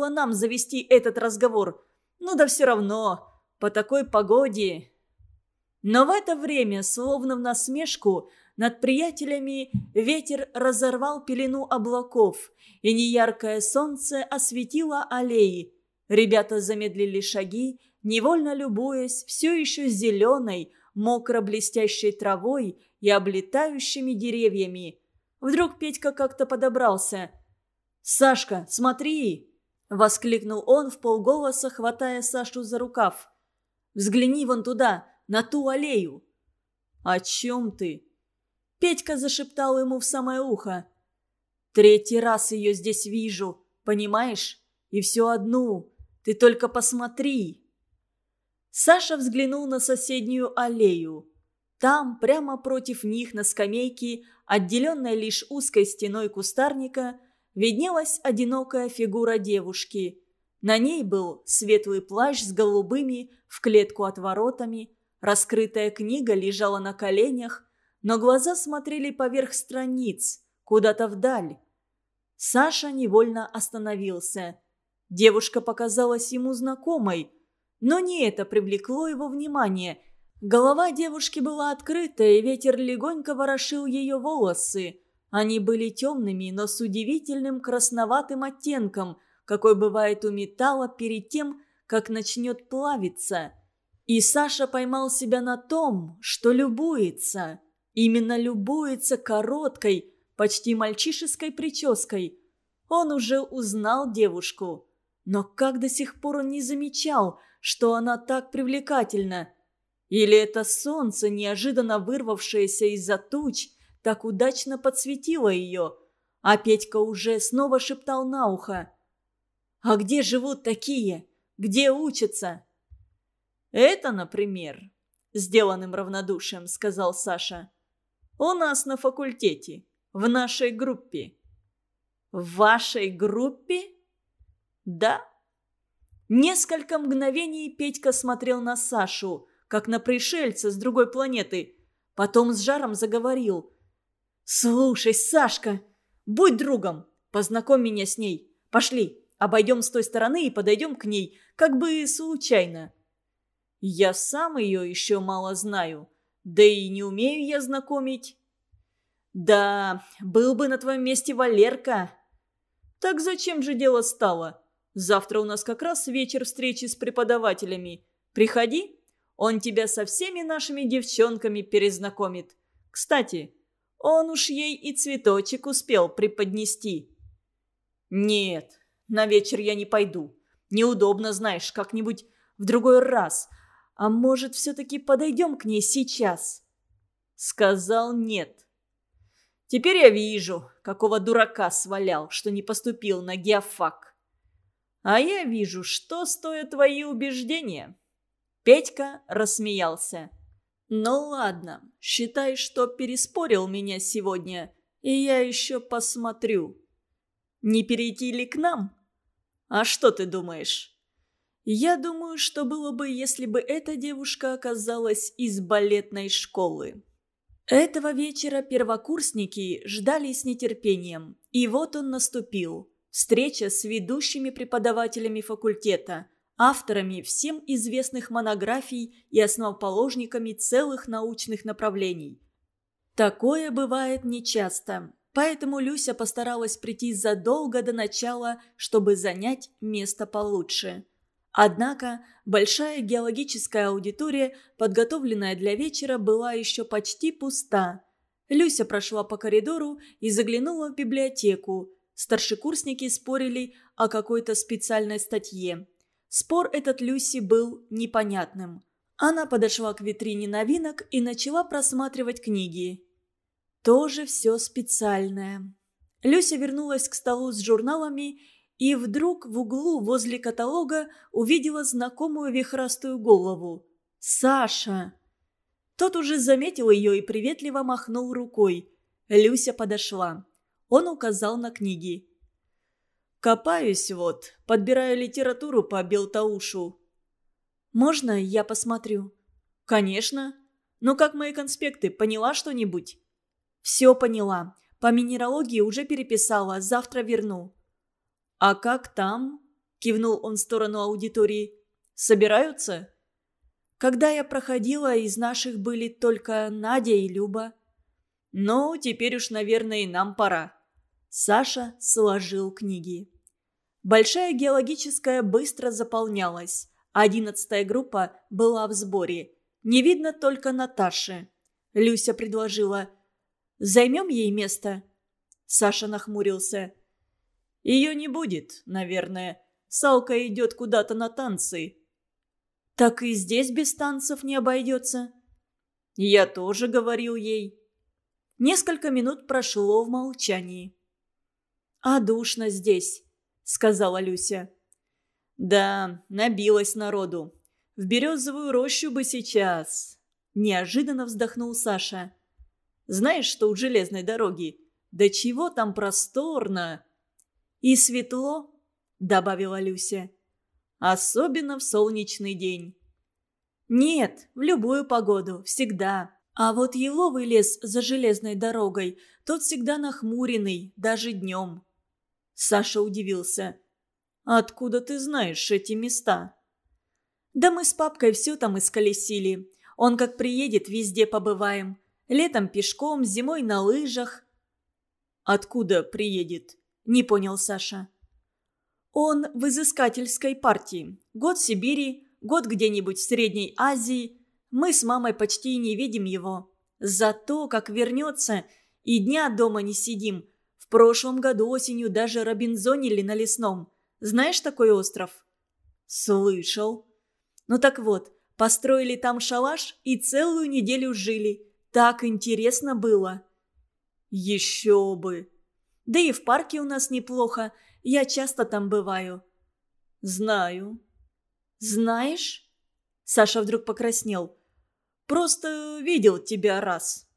было нам завести этот разговор. Ну да все равно, по такой погоде. Но в это время, словно в насмешку, над приятелями ветер разорвал пелену облаков, и неяркое солнце осветило аллеи. Ребята замедлили шаги, невольно любуясь все еще зеленой, мокро-блестящей травой и облетающими деревьями. Вдруг Петька как-то подобрался. «Сашка, смотри!» – воскликнул он в полголоса, хватая Сашу за рукав. «Взгляни вон туда, на ту аллею!» «О чем ты?» Петька зашептал ему в самое ухо. «Третий раз ее здесь вижу, понимаешь? И все одну. Ты только посмотри!» Саша взглянул на соседнюю аллею. Там, прямо против них, на скамейке, отделенной лишь узкой стеной кустарника, виднелась одинокая фигура девушки. На ней был светлый плащ с голубыми в клетку отворотами, раскрытая книга лежала на коленях, но глаза смотрели поверх страниц, куда-то вдаль. Саша невольно остановился. Девушка показалась ему знакомой, но не это привлекло его внимание – Голова девушки была открыта, и ветер легонько ворошил ее волосы. Они были темными, но с удивительным красноватым оттенком, какой бывает у металла перед тем, как начнет плавиться. И Саша поймал себя на том, что любуется. Именно любуется короткой, почти мальчишеской прической. Он уже узнал девушку. Но как до сих пор он не замечал, что она так привлекательна – или это солнце, неожиданно вырвавшееся из-за туч, так удачно подсветило ее, а Петька уже снова шептал на ухо. «А где живут такие? Где учатся?» «Это, например», — сделанным равнодушием сказал Саша. «У нас на факультете, в нашей группе». «В вашей группе?» «Да». Несколько мгновений Петька смотрел на Сашу, как на пришельца с другой планеты. Потом с жаром заговорил. «Слушай, Сашка, будь другом, познакомь меня с ней. Пошли, обойдем с той стороны и подойдем к ней, как бы случайно». «Я сам ее еще мало знаю, да и не умею я знакомить». «Да, был бы на твоем месте Валерка». «Так зачем же дело стало? Завтра у нас как раз вечер встречи с преподавателями. Приходи, он тебя со всеми нашими девчонками перезнакомит. Кстати, он уж ей и цветочек успел преподнести». «Нет, на вечер я не пойду. Неудобно, знаешь, как-нибудь в другой раз. А может, все-таки подойдем к ней сейчас?» Сказал нет. «Теперь я вижу, какого дурака свалял, что не поступил на геофак. А я вижу, что стоят твои убеждения». Петька рассмеялся. «Ну ладно, считай, что переспорил меня сегодня, и я еще посмотрю. Не перейти ли к нам? А что ты думаешь?» «Я думаю, что было бы, если бы эта девушка оказалась из балетной школы». Этого вечера первокурсники ждали с нетерпением, и вот он наступил. Встреча с ведущими преподавателями факультета – авторами всем известных монографий и основоположниками целых научных направлений. Такое бывает нечасто, поэтому Люся постаралась прийти задолго до начала, чтобы занять место получше. Однако большая геологическая аудитория, подготовленная для вечера, была еще почти пуста. Люся прошла по коридору и заглянула в библиотеку. Старшекурсники спорили о какой-то специальной статье. Спор этот Люси был непонятным. Она подошла к витрине новинок и начала просматривать книги. Тоже все специальное. Люся вернулась к столу с журналами и вдруг в углу возле каталога увидела знакомую вихрастую голову. «Саша!» Тот уже заметил ее и приветливо махнул рукой. Люся подошла. Он указал на книги. Копаюсь вот, подбираю литературу по Белтаушу. Можно я посмотрю? Конечно. Ну как мои конспекты, поняла что-нибудь? Все поняла. По минералогии уже переписала, завтра верну. А как там? кивнул он в сторону аудитории. «Собираются?» Когда я проходила, из наших были только Надя и Люба. «Ну, теперь уж, наверное, и нам пора». Саша сложил книги. Большая геологическая быстро заполнялась. Одиннадцатая группа была в сборе. Не видно только Наташи. Люся предложила. «Займем ей место?» Саша нахмурился. «Ее не будет, наверное. Салка идет куда-то на танцы». «Так и здесь без танцев не обойдется?» «Я тоже говорил ей». Несколько минут прошло в молчании. «А душно здесь», — сказала Люся. «Да, набилась народу. В березовую рощу бы сейчас». Неожиданно вздохнул Саша. «Знаешь, что у железной дороги? Да чего там просторно!» «И светло», — добавила Люся. «Особенно в солнечный день». «Нет, в любую погоду, всегда. А вот еловый лес за железной дорогой, тот всегда нахмуренный, даже днем». Саша удивился. «Откуда ты знаешь эти места?» «Да мы с папкой все там исколесили. Он как приедет, везде побываем. Летом пешком, зимой на лыжах». «Откуда приедет?» – не понял Саша. «Он в изыскательской партии. Год в Сибири, год где-нибудь в Средней Азии. Мы с мамой почти не видим его. Зато, как вернется, и дня дома не сидим. Прошлом году осенью даже робинзонили на лесном. Знаешь такой остров?» «Слышал». «Ну так вот, построили там шалаш и целую неделю жили. Так интересно было». «Еще бы!» «Да и в парке у нас неплохо. Я часто там бываю». «Знаю». «Знаешь?» Саша вдруг покраснел. «Просто видел тебя раз».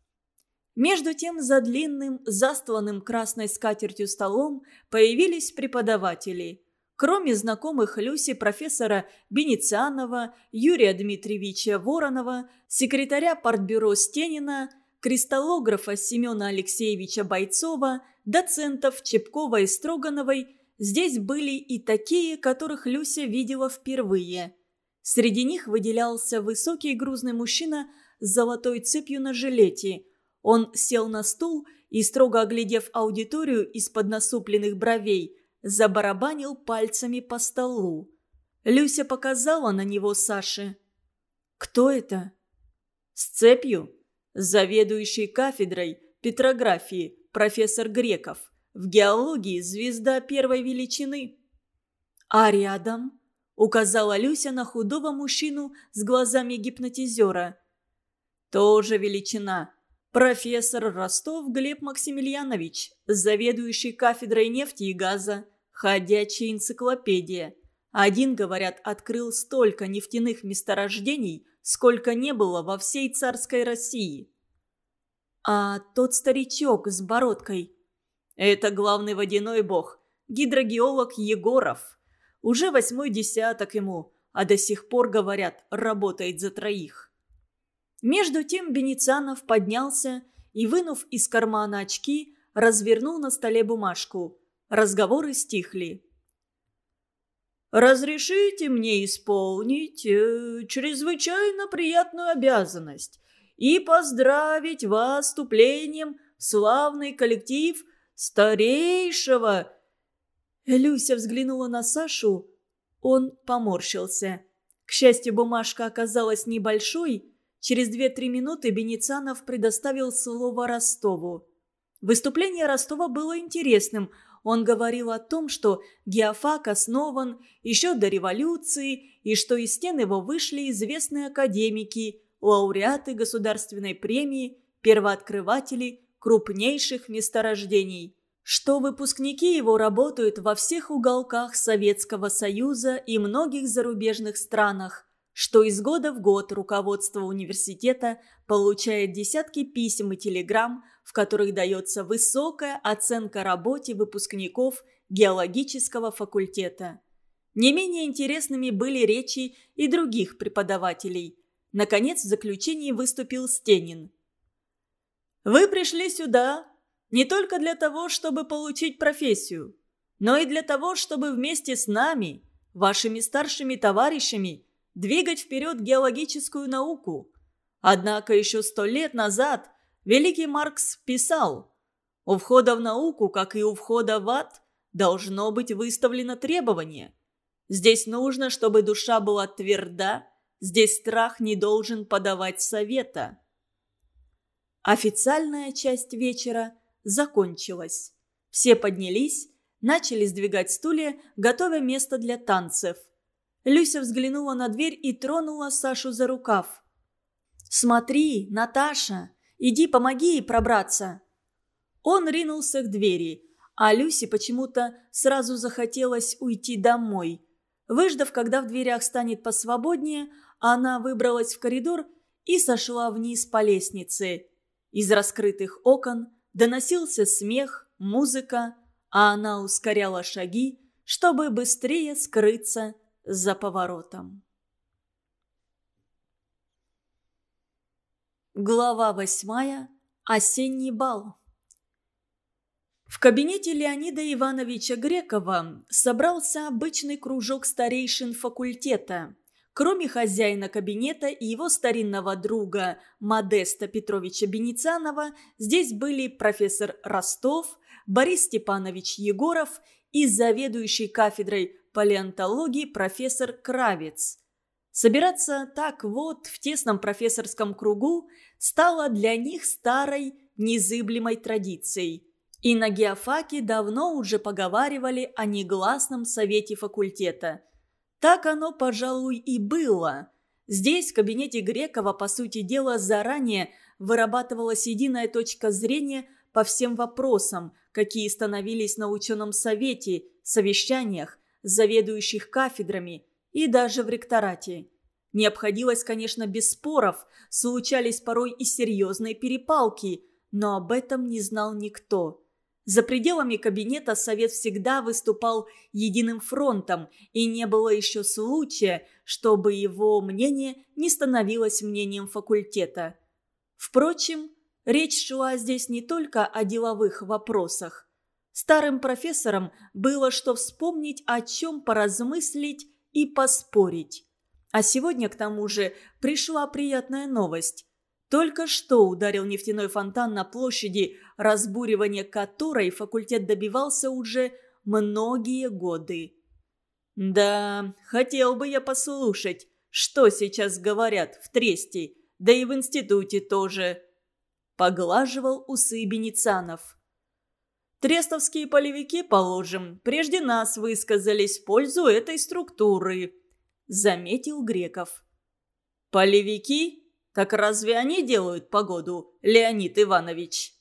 Между тем за длинным, застланным красной скатертью столом появились преподаватели. Кроме знакомых Люси профессора Бенецианова, Юрия Дмитриевича Воронова, секретаря партбюро Стенина – кристаллографа Семена Алексеевича Бойцова, доцентов Чепкова и Строгановой, здесь были и такие, которых Люся видела впервые. Среди них выделялся высокий грузный мужчина с золотой цепью на жилете. Он сел на стул и, строго оглядев аудиторию из-под насупленных бровей, забарабанил пальцами по столу. Люся показала на него Саше. «Кто это?» «С цепью?» Заведующий кафедрой петрографии профессор Греков. В геологии звезда первой величины. А рядом указала Люся на худого мужчину с глазами гипнотизера. Тоже величина. Профессор Ростов Глеб Максимiliaнович, заведующий кафедрой нефти и газа, ходячая энциклопедия. Один, говорят, открыл столько нефтяных месторождений, сколько не было во всей царской России. А тот старичок с бородкой? Это главный водяной бог, гидрогеолог Егоров. Уже восьмой десяток ему, а до сих пор, говорят, работает за троих. Между тем Беницанов поднялся и, вынув из кармана очки, развернул на столе бумажку. Разговоры стихли. Разрешите мне исполнить э, чрезвычайно приятную обязанность и поздравить вас вступлением в славный коллектив старейшего...» Люся взглянула на Сашу. Он поморщился. К счастью, бумажка оказалась небольшой. Через две-три минуты Беницанов предоставил слово Ростову. Выступление Ростова было интересным – он говорил о том, что геофак основан еще до революции и что из стен его вышли известные академики, лауреаты государственной премии, первооткрыватели крупнейших месторождений, что выпускники его работают во всех уголках Советского Союза и многих зарубежных странах, что из года в год руководство университета получает десятки писем и телеграмм в которых дается высокая оценка работе выпускников геологического факультета. Не менее интересными были речи и других преподавателей. Наконец, в заключении выступил Стенин. «Вы пришли сюда не только для того, чтобы получить профессию, но и для того, чтобы вместе с нами вашими старшими товарищами двигать вперед геологическую науку. Однако еще сто лет назад великий Маркс писал, у входа в науку, как и у входа в ад, должно быть выставлено требование. Здесь нужно, чтобы душа была тверда, здесь страх не должен подавать совета. Официальная часть вечера закончилась. Все поднялись, начали сдвигать стулья, готовя место для танцев. Люся взглянула на дверь и тронула Сашу за рукав. «Смотри, Наташа, иди помоги ей пробраться!» Он ринулся к двери, а Люсе почему-то сразу захотелось уйти домой. Выждав, когда в дверях станет посвободнее, она выбралась в коридор и сошла вниз по лестнице. Из раскрытых окон доносился смех, музыка, а она ускоряла шаги, чтобы быстрее скрыться за поворотом. Глава восьмая. Осенний бал. В кабинете Леонида Ивановича Грекова собрался обычный кружок старейшин факультета. Кроме хозяина кабинета и его старинного друга Модеста Петровича Беницанова, здесь были профессор Ростов, Борис Степанович Егоров и заведующий кафедрой палеонтологии профессор Кравец. Собираться так вот в тесном профессорском кругу стало для них старой незыблемой традицией – и на геофаке давно уже поговаривали о негласном совете факультета. Так оно, пожалуй, и было. Здесь, в кабинете Грекова, по сути дела, заранее вырабатывалась единая точка зрения по всем вопросам, какие становились на ученом совете, совещаниях, заведующих кафедрами и даже в ректорате. Не обходилось, конечно, без споров, случались порой и серьезные перепалки, но об этом не знал никто. За пределами кабинета совет всегда выступал единым фронтом, и не было еще случая, чтобы его мнение не становилось мнением факультета. Впрочем, речь шла здесь не только о деловых вопросах. Старым профессорам было что вспомнить, о чем поразмыслить и поспорить. А сегодня, к тому же, пришла приятная новость. Только что ударил нефтяной фонтан на площади, разбуривания которой факультет добивался уже многие годы. Да, хотел бы я послушать, что сейчас говорят в Тресте, да и в институте тоже. Поглаживал усы Беницанов. Трестовские полевики, положим, прежде нас высказались в пользу этой структуры, заметил Греков. Полевики? Так разве они делают погоду, Леонид Иванович?»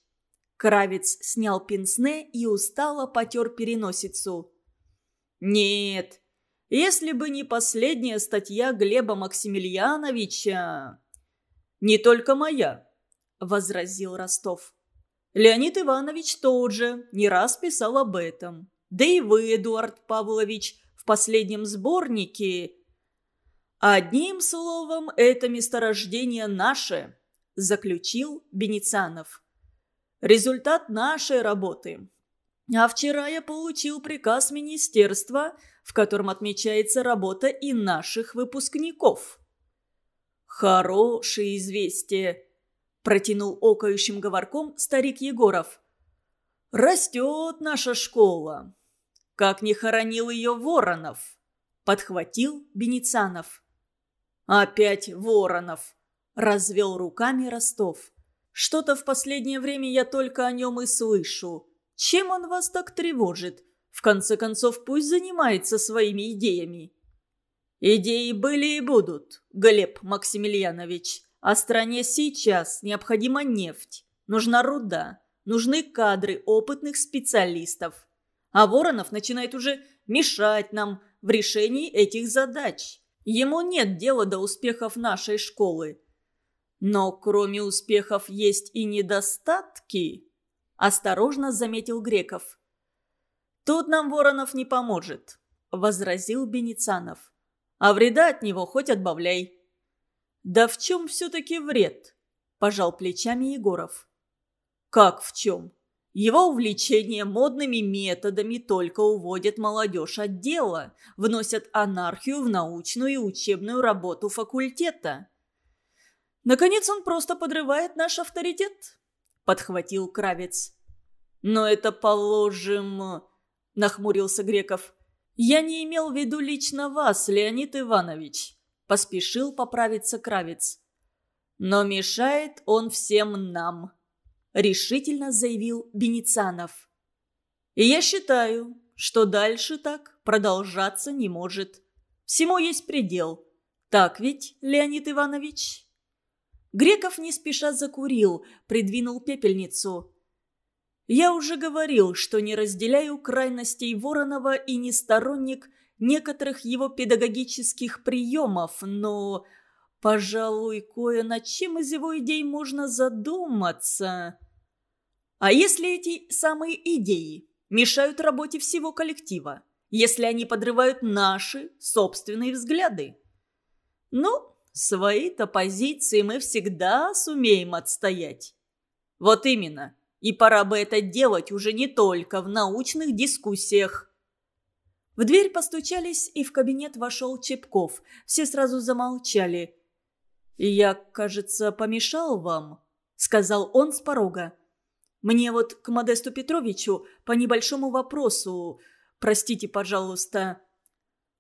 Кравец снял пенсне и устало потер переносицу. «Нет, если бы не последняя статья Глеба Максимiliaновича...» «Не только моя», — возразил Ростов. «Леонид Иванович тоже не раз писал об этом. Да и вы, Эдуард Павлович, в последнем сборнике «Одним словом, это месторождение наше», – заключил Беницанов. «Результат нашей работы. А вчера я получил приказ министерства, в котором отмечается работа и наших выпускников». «Хорошее известие», – протянул окающим говорком старик Егоров. «Растет наша школа. Как не хоронил ее Воронов», – подхватил Беницанов. «Опять Воронов!» – развел руками Ростов. «Что-то в последнее время я только о нем и слышу. Чем он вас так тревожит? В конце концов, пусть занимается своими идеями». «Идеи были и будут, Глеб Максимiliaнович. А стране сейчас необходима нефть, нужна руда, нужны кадры опытных специалистов. А Воронов начинает уже мешать нам в решении этих задач». Ему нет дела до успехов нашей школы. Но кроме успехов есть и недостатки, осторожно заметил Греков. Тут нам Воронов не поможет, возразил Беницанов. А вреда от него хоть отбавляй. Да в чем все-таки вред? Пожал плечами Егоров. Как в чем? Его увлечение модными методами только уводят молодежь от дела, вносят анархию в научную и учебную работу факультета. Наконец он просто подрывает наш авторитет, подхватил Кравец. Но это положим, нахмурился Греков. Я не имел в виду лично вас, Леонид Иванович, поспешил поправиться Кравец. Но мешает он всем нам. – решительно заявил Беницанов. «И я считаю, что дальше так продолжаться не может. Всему есть предел. Так ведь, Леонид Иванович?» Греков не спеша закурил, придвинул пепельницу. «Я уже говорил, что не разделяю крайностей Воронова и не сторонник некоторых его педагогических приемов, но, пожалуй, кое над чем из его идей можно задуматься». А если эти самые идеи мешают работе всего коллектива? Если они подрывают наши собственные взгляды? Ну, свои-то позиции мы всегда сумеем отстоять. Вот именно. И пора бы это делать уже не только в научных дискуссиях. В дверь постучались, и в кабинет вошел Чепков. Все сразу замолчали. «Я, кажется, помешал вам», — сказал он с порога. Мне вот к Модесту Петровичу по небольшому вопросу. Простите, пожалуйста».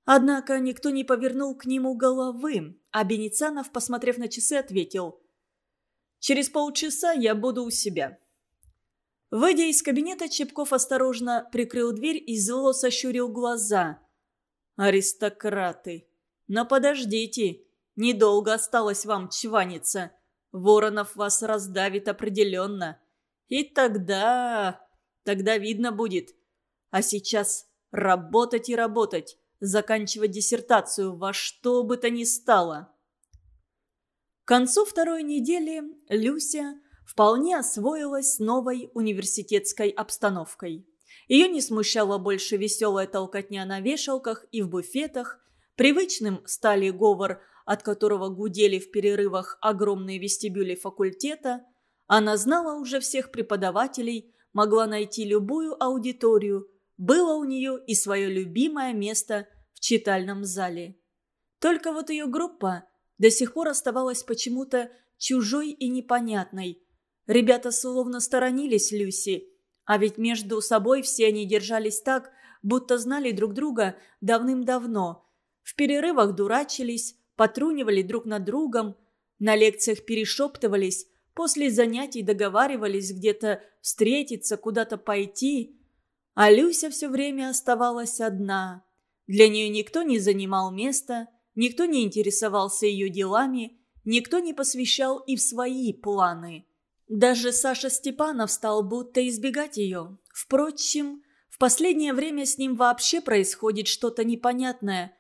Однако никто не повернул к нему головы, а Беницанов, посмотрев на часы, ответил. «Через полчаса я буду у себя». Выйдя из кабинета, Чепков осторожно прикрыл дверь и зло сощурил глаза. «Аристократы! Но подождите, недолго осталось вам чваниться. Воронов вас раздавит определенно. И тогда... Тогда видно будет. А сейчас работать и работать, заканчивать диссертацию во что бы то ни стало. К концу второй недели Люся вполне освоилась новой университетской обстановкой. Ее не смущала больше веселая толкотня на вешалках и в буфетах. Привычным стали говор, от которого гудели в перерывах огромные вестибюли факультета – она знала уже всех преподавателей, могла найти любую аудиторию, было у нее и свое любимое место в читальном зале. Только вот ее группа до сих пор оставалась почему-то чужой и непонятной. Ребята словно сторонились Люси, а ведь между собой все они держались так, будто знали друг друга давным-давно. В перерывах дурачились, потрунивали друг над другом, на лекциях перешептывались, После занятий договаривались где-то встретиться, куда-то пойти. А Люся все время оставалась одна. Для нее никто не занимал места, никто не интересовался ее делами, никто не посвящал и в свои планы. Даже Саша Степанов стал будто избегать ее. Впрочем, в последнее время с ним вообще происходит что-то непонятное.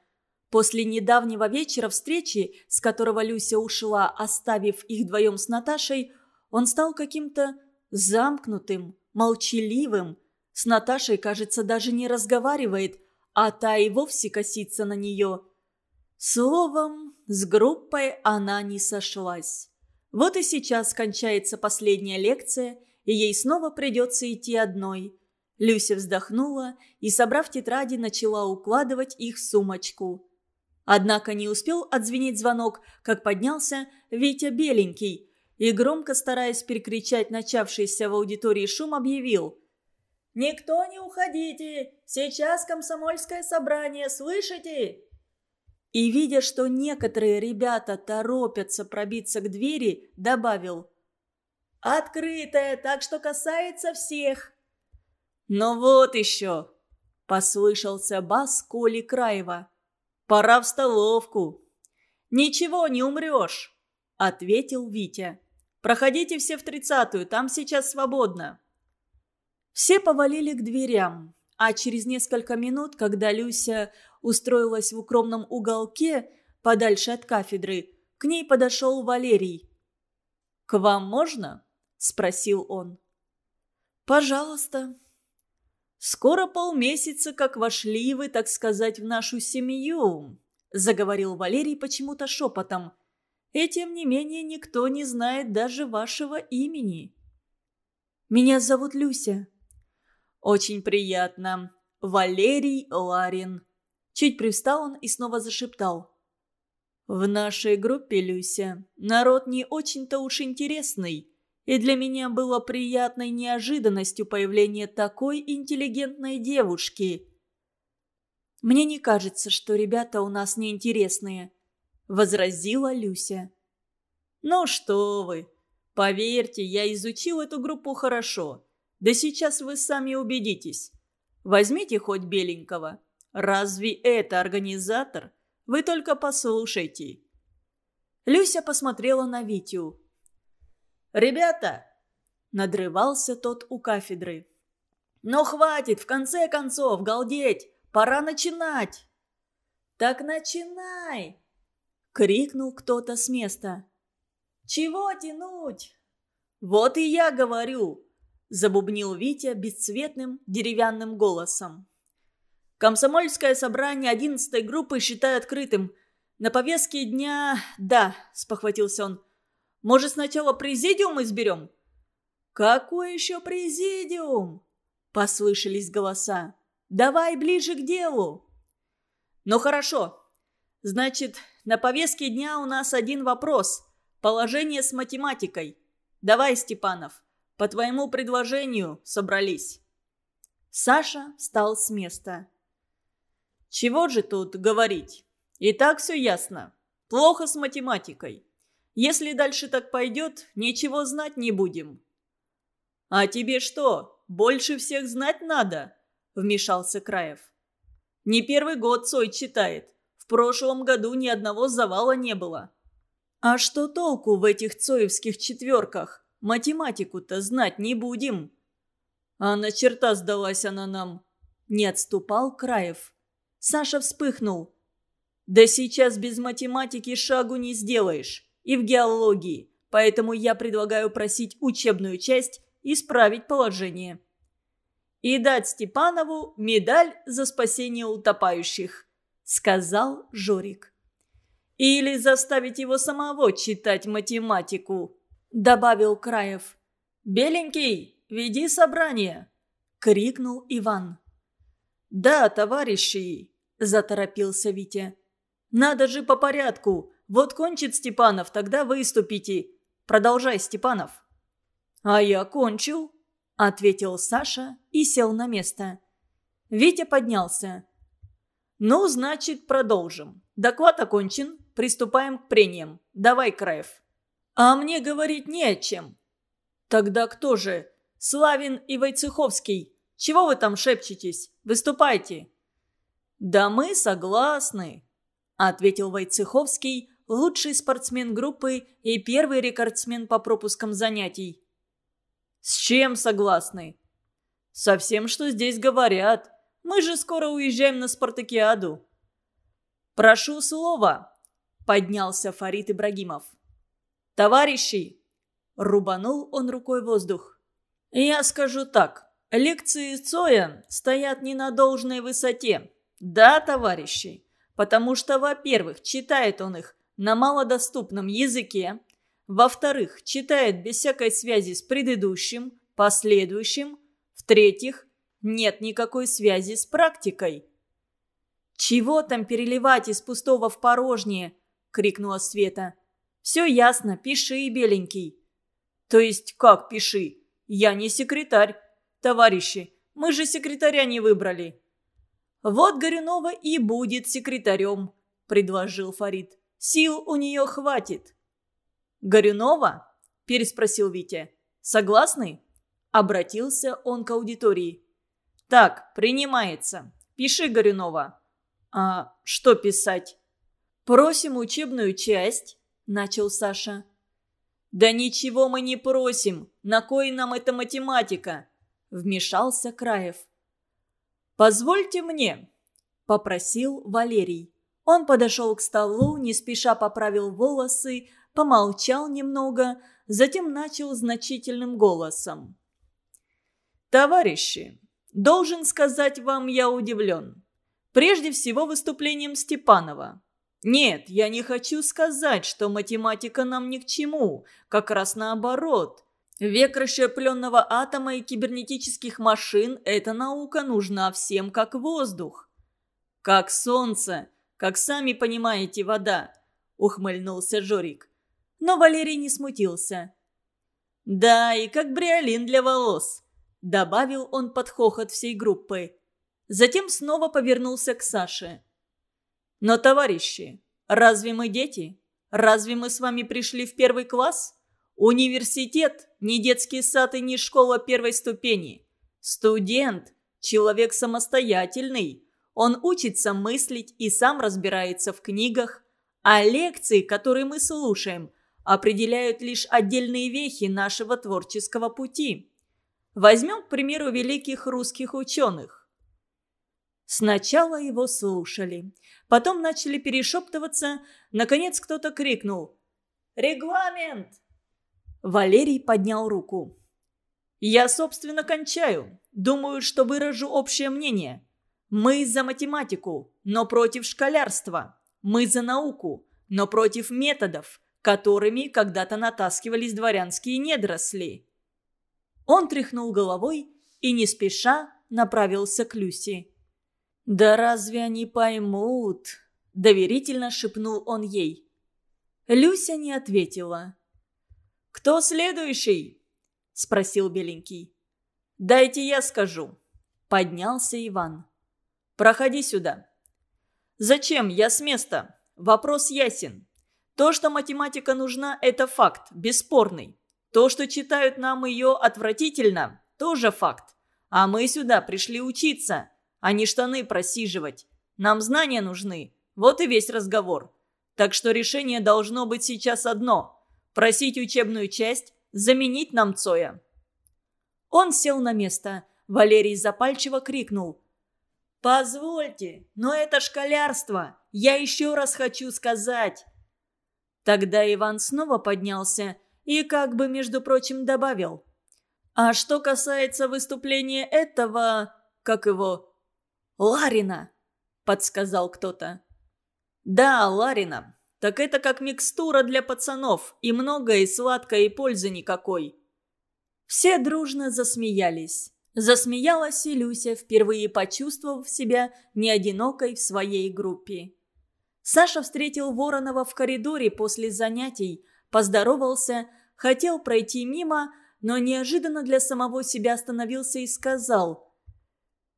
После недавнего вечера встречи, с которого Люся ушла, оставив их вдвоем с Наташей, он стал каким-то замкнутым, молчаливым. С Наташей, кажется, даже не разговаривает, а та и вовсе косится на нее. Словом, с группой она не сошлась. Вот и сейчас кончается последняя лекция, и ей снова придется идти одной. Люся вздохнула и, собрав тетради, начала укладывать их в сумочку. Однако не успел отзвенеть звонок, как поднялся Витя Беленький и, громко стараясь перекричать начавшийся в аудитории шум, объявил. «Никто не уходите! Сейчас комсомольское собрание, слышите?» И, видя, что некоторые ребята торопятся пробиться к двери, добавил. «Открытая, так что касается всех!» «Ну вот еще!» – послышался бас Коли Краева. Пора в столовку». «Ничего, не умрешь», — ответил Витя. «Проходите все в тридцатую, там сейчас свободно». Все повалили к дверям, а через несколько минут, когда Люся устроилась в укромном уголке, подальше от кафедры, к ней подошел Валерий. «К вам можно?» – спросил он. «Пожалуйста», «Скоро полмесяца, как вошли вы, так сказать, в нашу семью», – заговорил Валерий почему-то шепотом. «И тем не менее никто не знает даже вашего имени». Меня зовут Люся». «Очень приятно. Валерий Ларин». Чуть привстал он и снова зашептал. «В нашей группе, Люся, народ не очень-то уж интересный, и для меня было приятной неожиданностью появление такой интеллигентной девушки». «Мне не кажется, что ребята у нас неинтересные», — возразила Люся. «Ну что вы! Поверьте, я изучил эту группу хорошо. Да сейчас вы сами убедитесь. Возьмите хоть беленького. Разве это организатор? Вы только послушайте». Люся посмотрела на Витю. «Ребята!» – надрывался тот у кафедры. «Ну хватит, в конце концов, галдеть! Пора начинать!» «Так начинай!» – крикнул кто-то с места. «Чего тянуть?» «Вот и я говорю!» – забубнил Витя бесцветным деревянным голосом. Комсомольское собрание одиннадцатой группы считаю открытым. На повестке дня... Да, спохватился он. Может, сначала президиум изберем? Какой еще президиум? Послышались голоса. Давай ближе к делу. Ну хорошо. Значит, на повестке дня у нас один вопрос. Положение с математикой. Давай, Степанов, по твоему предложению собрались. Саша встал с места. Чего же тут говорить? И так все ясно. Плохо с математикой. Если дальше так пойдет, ничего знать не будем. А тебе что, больше всех знать надо? Вмешался Краев. Не первый год Цой читает. В прошлом году ни одного завала не было. А что толку в этих цоевских четверках? Математику-то знать не будем. А на черта сдалась она нам. Не отступал Краев. Саша вспыхнул. «Да сейчас без математики шагу не сделаешь. И в геологии. Поэтому я предлагаю просить учебную часть исправить положение. И дать Степанову медаль за спасение утопающих», — сказал Жорик. «Или заставить его самого читать математику», — добавил Краев. «Беленький, веди собрание», — крикнул Иван. «Да, товарищи», заторопился Витя. «Надо же по порядку. Вот кончит Степанов, тогда выступите. Продолжай, Степанов». «А я кончил», — ответил Саша и сел на место. Витя поднялся. «Ну, значит, продолжим. Доклад окончен. Приступаем к прениям. Давай, Краев». «А мне говорить не о чем». «Тогда кто же? Славин и Войцеховский. Чего вы там шепчетесь? Выступайте». «Да мы согласны», – ответил Войцеховский, лучший спортсмен группы и первый рекордсмен по пропускам занятий. «С чем согласны?» «Со всем, что здесь говорят. Мы же скоро уезжаем на спартакиаду». «Прошу слова», – поднялся Фарид Ибрагимов. «Товарищи!» – рубанул он рукой воздух. «Я скажу так. Лекции Цоя стоят не на должной высоте. Да, товарищи, потому что, во-первых, читает он их на малодоступном языке, во-вторых, читает без всякой связи с предыдущим, последующим, в-третьих, нет никакой связи с практикой. «Чего там переливать из пустого в порожнее?» – крикнула Света. «Все ясно, пиши, беленький». «То есть как пиши? Я не секретарь. Товарищи, мы же секретаря не выбрали». «Вот Горюнова и будет секретарем», – предложил Фарид. «Сил у нее хватит». «Горюнова?» – переспросил Витя. «Согласны?» – обратился он к аудитории. «Так, принимается. Пиши, Горюнова». «А что писать?» «Просим учебную часть», – начал Саша. «Да ничего мы не просим. На кой нам эта математика?» – вмешался Краев. «Позвольте мне», – попросил Валерий. Он подошел к столу, не спеша поправил волосы, помолчал немного, затем начал значительным голосом. «Товарищи, должен сказать вам, я удивлен. Прежде всего выступлением Степанова. Нет, я не хочу сказать, что математика нам ни к чему, как раз наоборот. Век расщепленного атома и кибернетических машин – эта наука нужна всем как воздух. Как солнце, как сами понимаете, вода, ухмыльнулся Жорик. Но Валерий не смутился. Да, и как бриолин для волос, добавил он под хохот всей группы. Затем снова повернулся к Саше. Но, товарищи, разве мы дети? Разве мы с вами пришли в первый класс? Университет – не детский сад и не школа первой ступени. Студент – человек самостоятельный. Он учится мыслить и сам разбирается в книгах. А лекции, которые мы слушаем, определяют лишь отдельные вехи нашего творческого пути. Возьмем, к примеру, великих русских ученых. Сначала его слушали. Потом начали перешептываться. Наконец кто-то крикнул «Регламент!» Валерий поднял руку. «Я, собственно, кончаю. Думаю, что выражу общее мнение. Мы за математику, но против школярства. Мы за науку, но против методов, которыми когда-то натаскивались дворянские недросли». Он тряхнул головой и не спеша направился к Люси. «Да разве они поймут?» – доверительно шепнул он ей. Люся не ответила. «Кто следующий?» – спросил Беленький. «Дайте я скажу». Поднялся Иван. «Проходи сюда». «Зачем? Я с места. Вопрос ясен. То, что математика нужна, это факт, бесспорный. То, что читают нам ее отвратительно, тоже факт. А мы сюда пришли учиться, а не штаны просиживать. Нам знания нужны. Вот и весь разговор. Так что решение должно быть сейчас одно Просить учебную часть заменить нам Цоя». Он сел на место. Валерий запальчиво крикнул. «Позвольте, но это школярство. Я еще раз хочу сказать». Тогда Иван снова поднялся и как бы, между прочим, добавил. «А что касается выступления этого... как его... Ларина?» – подсказал кто-то. «Да, Ларина. Так это как микстура для пацанов, и много, и сладко, и пользы никакой». Все дружно засмеялись. Засмеялась и Люся, впервые почувствовав себя не одинокой в своей группе. Саша встретил Воронова в коридоре после занятий, поздоровался, хотел пройти мимо, но неожиданно для самого себя остановился и сказал.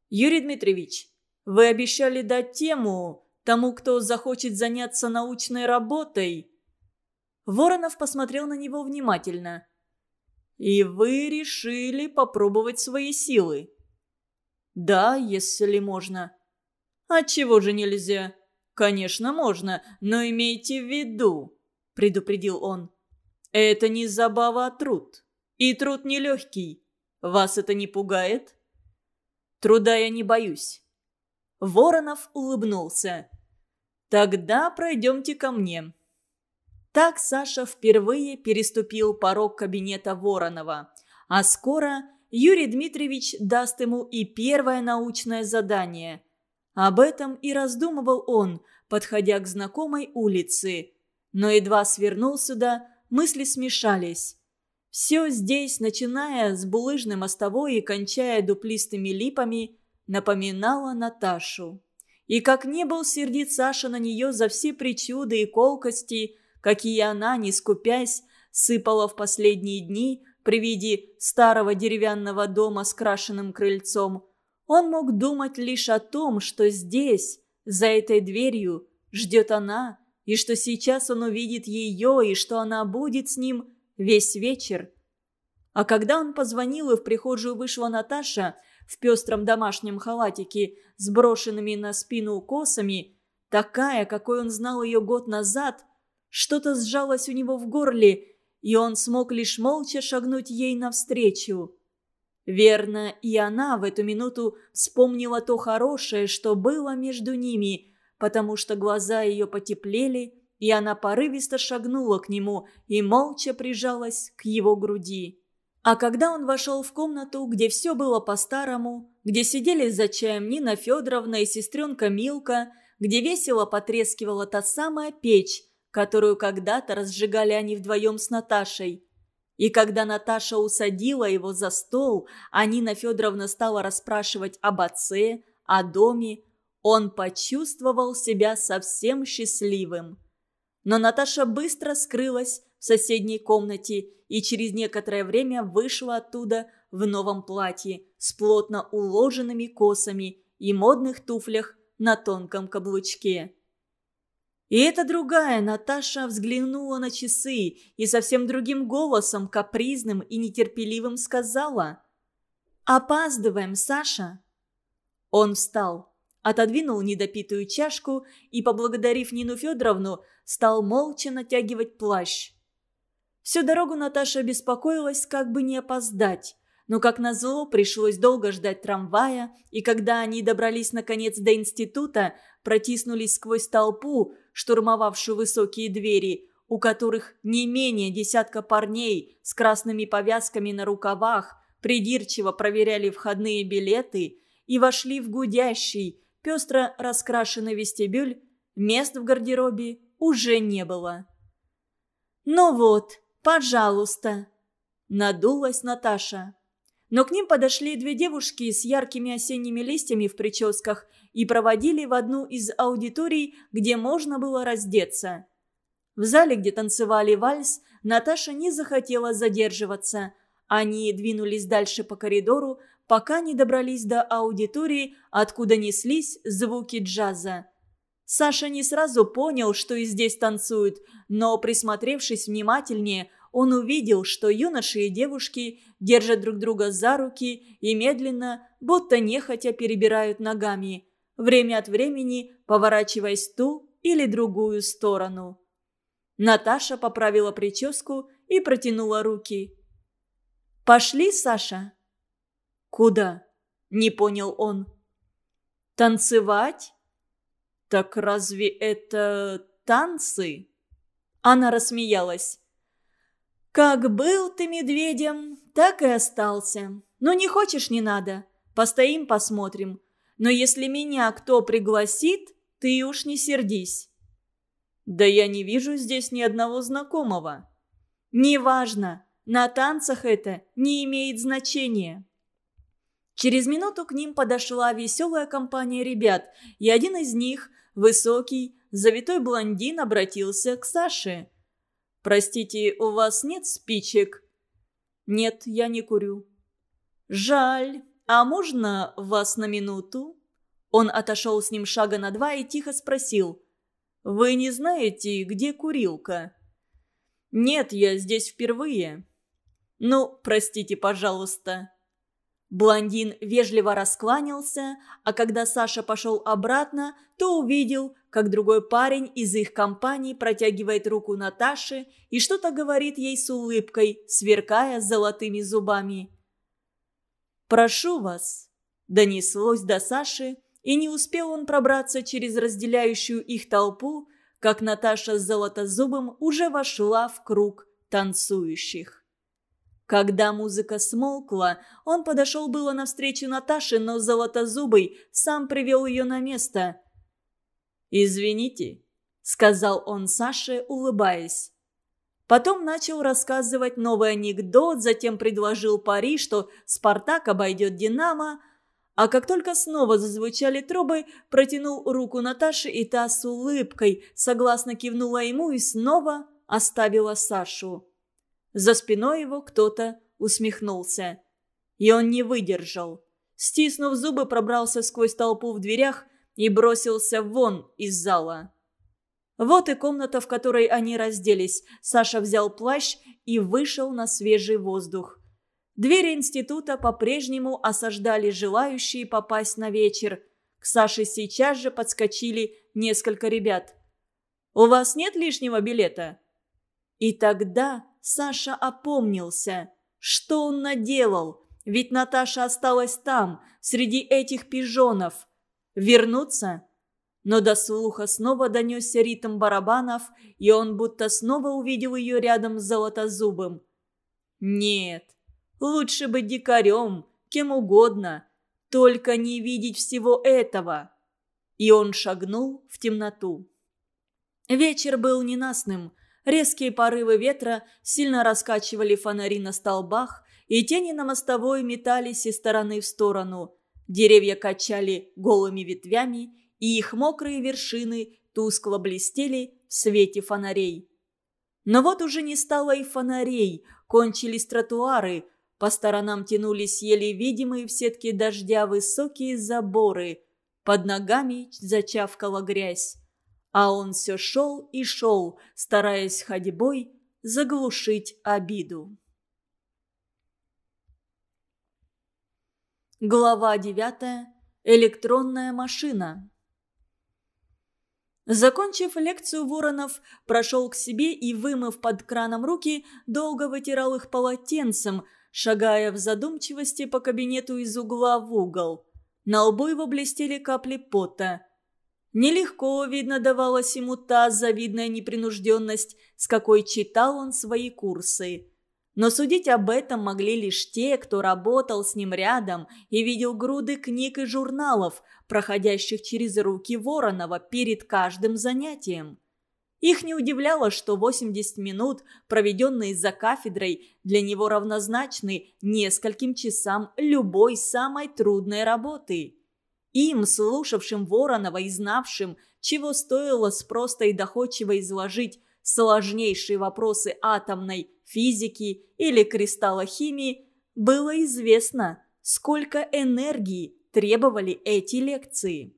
«Юрий Дмитриевич, вы обещали дать тему, тому, кто захочет заняться научной работой». Воронов посмотрел на него внимательно. «И вы решили попробовать свои силы?» «Да, если можно». «А чего же нельзя?» «Конечно, можно, но имейте в виду», — предупредил он. «Это не забава, а труд. И труд нелегкий. Вас это не пугает?» «Труда я не боюсь». Воронов улыбнулся. «Тогда пройдемте ко мне». Так Саша впервые переступил порог кабинета Воронова. А скоро Юрий Дмитриевич даст ему и первое научное задание. Об этом и раздумывал он, подходя к знакомой улице. Но едва свернул сюда, мысли смешались. Все здесь, начиная с булыжной мостовой и кончая дуплистыми липами, напоминало Наташу. И как не был сердит Саша на нее за все причуды и колкости, какие она, не скупясь, сыпала в последние дни при виде старого деревянного дома с крашенным крыльцом, он мог думать лишь о том, что здесь, за этой дверью, ждет она, и что сейчас он увидит ее, и что она будет с ним весь вечер. А когда он позвонил, и в прихожую вышла Наташа – в пестром домашнем халатике с брошенными на спину косами, такая, какой он знал ее год назад, что-то сжалось у него в горле, и он смог лишь молча шагнуть ей навстречу. Верно, и она в эту минуту вспомнила то хорошее, что было между ними, потому что глаза ее потеплели, и она порывисто шагнула к нему и молча прижалась к его груди. А когда он вошел в комнату, где все было по-старому, где сидели за чаем Нина Федоровна и сестренка Милка, где весело потрескивала та самая печь, которую когда-то разжигали они вдвоем с Наташей, И когда Наташа усадила его за стол, а Нина Федоровна стала расспрашивать об отце, о доме, он почувствовал себя совсем счастливым. Но Наташа быстро скрылась в соседней комнате и через некоторое время вышла оттуда в новом платье с плотно уложенными косами и модных туфлях на тонком каблучке. И эта другая Наташа взглянула на часы и совсем другим голосом, капризным и нетерпеливым сказала «Опаздываем, Саша». Он встал, отодвинул недопитую чашку и, поблагодарив Нину Федоровну, стал молча натягивать плащ. Всю дорогу Наташа беспокоилась, как бы не опоздать. Но, как назло, пришлось долго ждать трамвая, и когда они добрались наконец до института, протиснулись сквозь толпу, штурмовавшую высокие двери, у которых не менее десятка парней с красными повязками на рукавах придирчиво проверяли входные билеты и вошли в гудящий, пестро раскрашенный вестибюль, мест в гардеробе уже не было. «Ну вот, пожалуйста», – надулась Наташа. Но к ним подошли две девушки с яркими осенними листьями в прическах и проводили в одну из аудиторий, где можно было раздеться. В зале, где танцевали вальс, Наташа не захотела задерживаться. Они двинулись дальше по коридору, пока не добрались до аудитории, откуда неслись звуки джаза. Саша не сразу понял, что и здесь танцуют, но, присмотревшись внимательнее, он увидел, что юноши и девушки держат друг друга за руки и медленно, будто нехотя перебирают ногами, время от времени поворачиваясь ту или другую сторону. Наташа поправила прическу и протянула руки. «Пошли, Саша?» «Куда?» – не понял он. «Танцевать?» «Так разве это танцы?» Она рассмеялась. «Как был ты медведем, так и остался. Но не хочешь, не надо. Постоим, посмотрим. Но если меня кто пригласит, ты уж не сердись». «Да я не вижу здесь ни одного знакомого». «Неважно. На танцах это не имеет значения». Через минуту к ним подошла веселая компания ребят, и один из них, высокий, завитой блондин, обратился к Саше. «Простите, у вас нет спичек?» «Нет, я не курю». «Жаль. А можно вас на минуту?» Он отошел с ним шага на два и тихо спросил. «Вы не знаете, где курилка?» «Нет, я здесь впервые». «Ну, простите, пожалуйста». Блондин вежливо раскланялся, а когда Саша пошел обратно, то увидел, как другой парень из их компании протягивает руку Наташе и что-то говорит ей с улыбкой, сверкая золотыми зубами. «Прошу вас», – донеслось до Саши, и не успел он пробраться через разделяющую их толпу, как Наташа с золотозубым уже вошла в круг танцующих. Когда музыка смолкла, он подошел было навстречу Наташе, но Золотозубый сам привел ее на место. «Извините», — сказал он Саше, улыбаясь. Потом начал рассказывать новый анекдот, затем предложил пари, что «Спартак» обойдет «Динамо», а как только снова зазвучали трубы, протянул руку Наташе, и та с улыбкой согласно кивнула ему и снова оставила Сашу. За спиной его кто-то усмехнулся. И он не выдержал. Стиснув зубы, пробрался сквозь толпу в дверях и бросился вон из зала. Вот и комната, в которой они разделись. Саша взял плащ и вышел на свежий воздух. Двери института по-прежнему осаждали желающие попасть на вечер. К Саше сейчас же подскочили несколько ребят. «У вас нет лишнего билета?» И тогда Саша опомнился. Что он наделал? Ведь Наташа осталась там, среди этих пижонов. Вернуться? Но до слуха снова донесся ритм барабанов, и он будто снова увидел ее рядом с Золотозубым. Нет, лучше быть дикарем, кем угодно, только не видеть всего этого. И он шагнул в темноту. Вечер был ненастным, Резкие порывы ветра сильно раскачивали фонари на столбах, и тени на мостовой метались из стороны в сторону. Деревья качали голыми ветвями, и их мокрые вершины тускло блестели в свете фонарей. Но вот уже не стало и фонарей, кончились тротуары, по сторонам тянулись еле видимые в сетке дождя высокие заборы, под ногами зачавкала грязь. А он все шел и шел, стараясь ходьбой заглушить обиду. Глава девятая. Электронная машина. Закончив лекцию, Воронов прошел к себе и, вымыв под краном руки, долго вытирал их полотенцем, шагая в задумчивости по кабинету из угла в угол. На лбу его блестели капли пота. Нелегко, видно, давалась ему та завидная непринужденность, с какой читал он свои курсы. Но судить об этом могли лишь те, кто работал с ним рядом и видел груды книг и журналов, проходящих через руки Воронова перед каждым занятием. Их не удивляло, что 80 минут, проведенные за кафедрой, для него равнозначны нескольким часам любой самой трудной работы. Им, слушавшим Воронова и знавшим, чего стоило с просто и доходчиво изложить сложнейшие вопросы атомной физики или кристаллохимии, было известно, сколько энергии требовали эти лекции.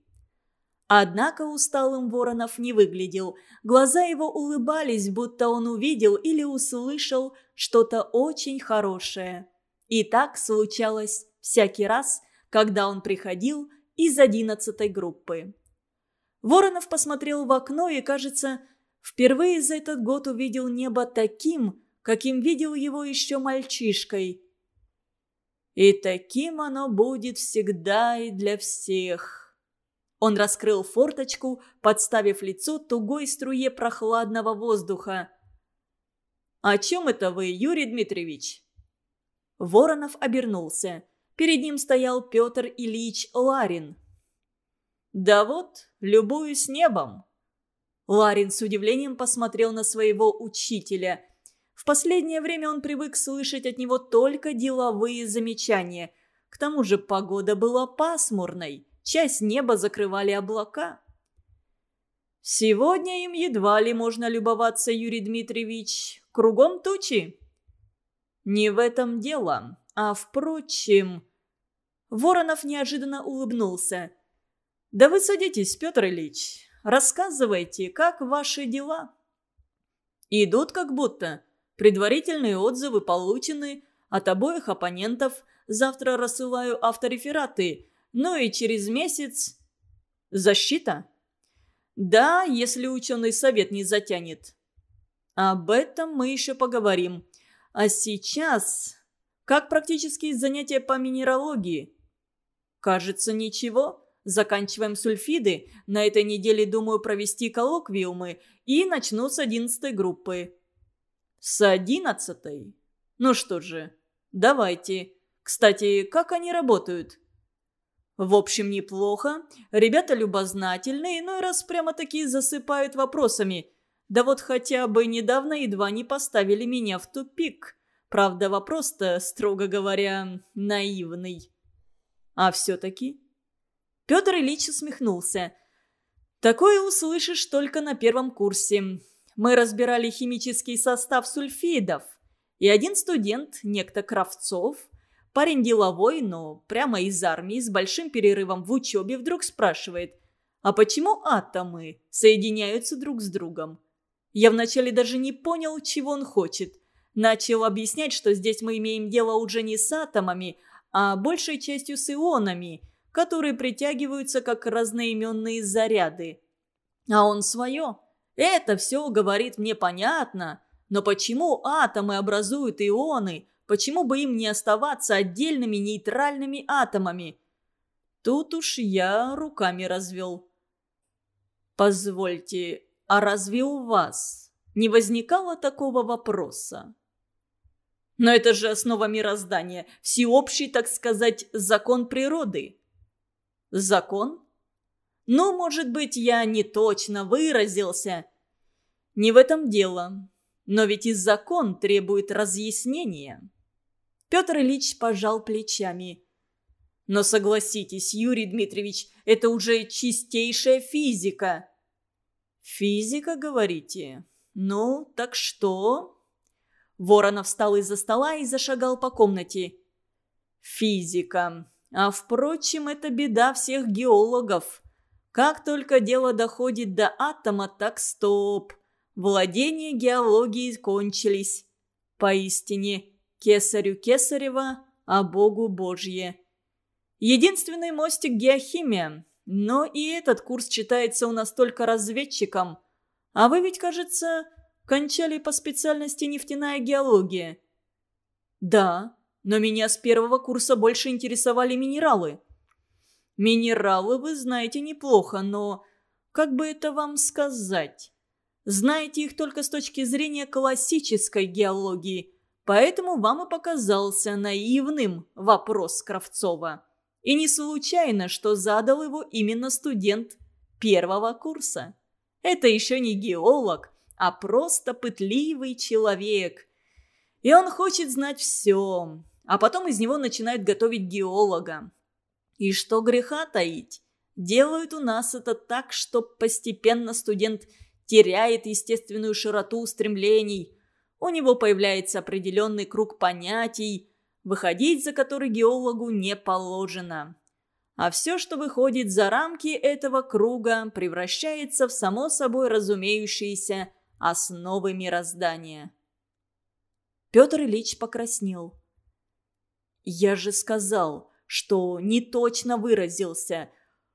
Однако усталым Воронов не выглядел. Глаза его улыбались, будто он увидел или услышал что-то очень хорошее. И так случалось всякий раз, когда он приходил из одиннадцатой группы. Воронов посмотрел в окно и, кажется, впервые за этот год увидел небо таким, каким видел его еще мальчишкой. И таким оно будет всегда и для всех. Он раскрыл форточку, подставив лицо тугой струе прохладного воздуха. «О чем это вы, Юрий Дмитриевич?» Воронов обернулся. Перед ним стоял Петр Ильич Ларин. «Да вот, любуюсь небом». Ларин с удивлением посмотрел на своего учителя – в последнее время он привык слышать от него только деловые замечания. К тому же погода была пасмурной, часть неба закрывали облака. «Сегодня им едва ли можно любоваться, Юрий Дмитриевич. Кругом тучи». «Не в этом дело, а впрочем...» Воронов неожиданно улыбнулся. «Да вы садитесь, Петр Ильич. Рассказывайте, как ваши дела?» «Идут как будто. Предварительные отзывы получены от обоих оппонентов. Завтра рассылаю авторефераты. Ну и через месяц... Защита? Да, если ученый совет не затянет. Об этом мы еще поговорим. А сейчас... Как практические занятия по минералогии? Кажется, ничего. Заканчиваем сульфиды. На этой неделе думаю провести коллоквиумы. И начну с одиннадцатой группы. С одиннадцатой? Ну что же, давайте. Кстати, как они работают? В общем, неплохо. Ребята любознательные, но и раз прямо-таки засыпают вопросами. Да вот хотя бы недавно едва не поставили меня в тупик. Правда, вопрос-то, строго говоря, наивный. А все-таки... Петр Ильич усмехнулся. «Такое услышишь только на первом курсе мы разбирали химический состав сульфидов. И один студент, некто Кравцов, парень деловой, но прямо из армии, с большим перерывом в учебе, вдруг спрашивает, а почему атомы соединяются друг с другом? Я вначале даже не понял, чего он хочет. Начал объяснять, что здесь мы имеем дело уже не с атомами, а большей частью с ионами, которые притягиваются как разноименные заряды. А он свое. Это все говорит мне понятно, но почему атомы образуют ионы? Почему бы им не оставаться отдельными нейтральными атомами? Тут уж я руками развел. Позвольте, а разве у вас не возникало такого вопроса? Но это же основа мироздания, всеобщий, так сказать, закон природы. Закон? Ну, может быть, я не точно выразился. Не в этом дело. Но ведь и закон требует разъяснения. Петр Ильич пожал плечами. Но согласитесь, Юрий Дмитриевич, это уже чистейшая физика. Физика, говорите? Ну, так что? Воронов встал из-за стола и зашагал по комнате. Физика. А впрочем, это беда всех геологов. Как только дело доходит до атома, так стоп. Владения геологии кончились. Поистине, кесарю кесарева, а богу божье. Единственный мостик геохимия. Но и этот курс читается у нас только разведчикам. А вы ведь, кажется, кончали по специальности нефтяная геология. Да, но меня с первого курса больше интересовали минералы. Минералы вы знаете неплохо, но как бы это вам сказать? Знаете их только с точки зрения классической геологии, поэтому вам и показался наивным вопрос Кравцова. И не случайно, что задал его именно студент первого курса. Это еще не геолог, а просто пытливый человек. И он хочет знать все а потом из него начинают готовить геолога. И что греха таить? Делают у нас это так, что постепенно студент теряет естественную широту устремлений. У него появляется определенный круг понятий, выходить за который геологу не положено. А все, что выходит за рамки этого круга, превращается в само собой разумеющиеся основы мироздания. Петр Ильич покраснел. «Я же сказал, что не точно выразился.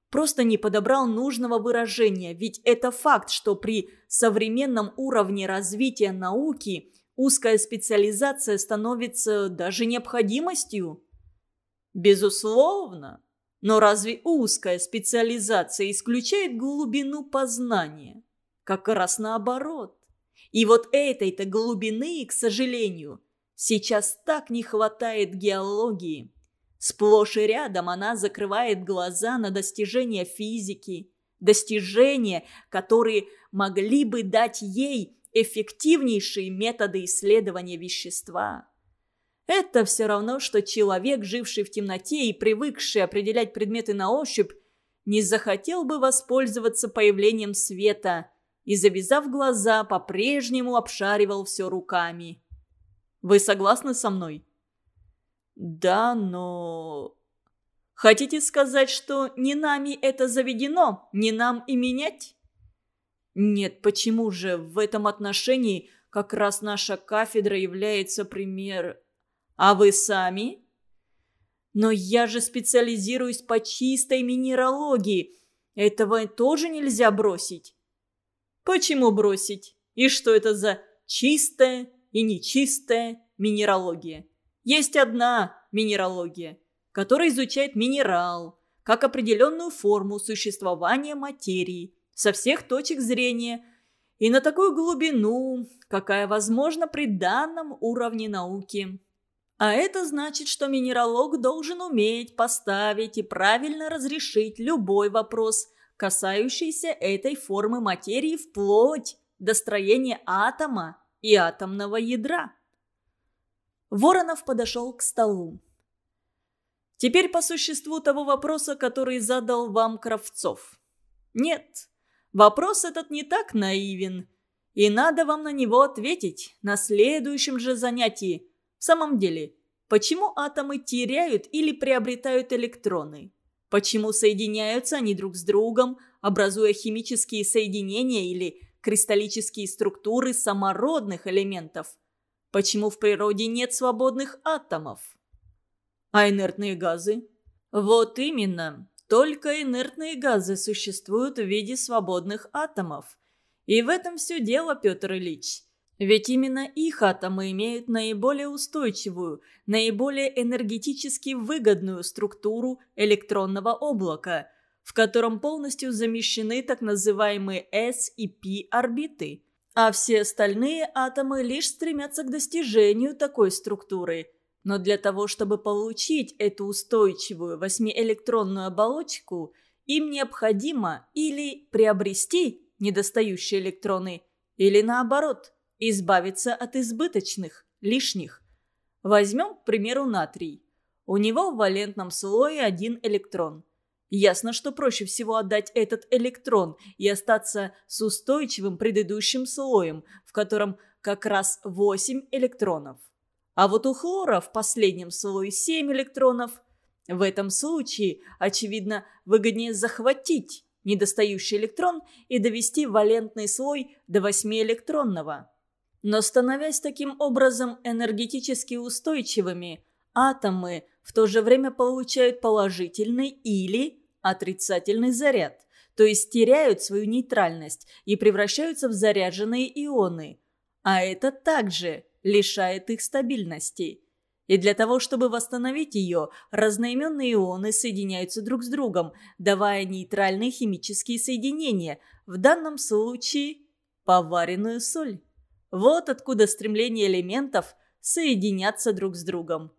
Просто не подобрал нужного выражения, ведь это факт, что при современном уровне развития науки узкая специализация становится даже необходимостью». «Безусловно. Но разве узкая специализация исключает глубину познания? Как раз наоборот. И вот этой-то глубины, к сожалению, Сейчас так не хватает геологии. Сплошь и рядом она закрывает глаза на достижения физики. Достижения, которые могли бы дать ей эффективнейшие методы исследования вещества. Это все равно, что человек, живший в темноте и привыкший определять предметы на ощупь, не захотел бы воспользоваться появлением света и, завязав глаза, по-прежнему обшаривал все руками. Вы согласны со мной?» «Да, но...» «Хотите сказать, что не нами это заведено, не нам и менять?» «Нет, почему же в этом отношении как раз наша кафедра является пример...» «А вы сами?» «Но я же специализируюсь по чистой минералогии. Этого тоже нельзя бросить». «Почему бросить? И что это за чистая и нечистая минералогия. Есть одна минералогия, которая изучает минерал, как определенную форму существования материи со всех точек зрения и на такую глубину, какая возможна при данном уровне науки. А это значит, что минералог должен уметь поставить и правильно разрешить любой вопрос, касающийся этой формы материи вплоть до строения атома и атомного ядра. Воронов подошел к столу. Теперь по существу того вопроса, который задал вам Кравцов. Нет, вопрос этот не так наивен, и надо вам на него ответить на следующем же занятии. В самом деле, почему атомы теряют или приобретают электроны? Почему соединяются они друг с другом, образуя химические соединения или кристаллические структуры самородных элементов. Почему в природе нет свободных атомов? А инертные газы? Вот именно. Только инертные газы существуют в виде свободных атомов. И в этом все дело, Петр Ильич. Ведь именно их атомы имеют наиболее устойчивую, наиболее энергетически выгодную структуру электронного облака – в котором полностью замещены так называемые S и P орбиты, а все остальные атомы лишь стремятся к достижению такой структуры. Но для того, чтобы получить эту устойчивую восьмиэлектронную оболочку, им необходимо или приобрести недостающие электроны, или наоборот, избавиться от избыточных, лишних. Возьмем, к примеру, натрий. У него в валентном слое один электрон. Ясно, что проще всего отдать этот электрон и остаться с устойчивым предыдущим слоем, в котором как раз 8 электронов. А вот у хлора в последнем слое 7 электронов. В этом случае, очевидно, выгоднее захватить недостающий электрон и довести валентный слой до 8-электронного. Но становясь таким образом энергетически устойчивыми, атомы в то же время получают положительный или отрицательный заряд, то есть теряют свою нейтральность и превращаются в заряженные ионы. А это также лишает их стабильности. И для того, чтобы восстановить ее, разноименные ионы соединяются друг с другом, давая нейтральные химические соединения, в данном случае поваренную соль. Вот откуда стремление элементов соединяться друг с другом.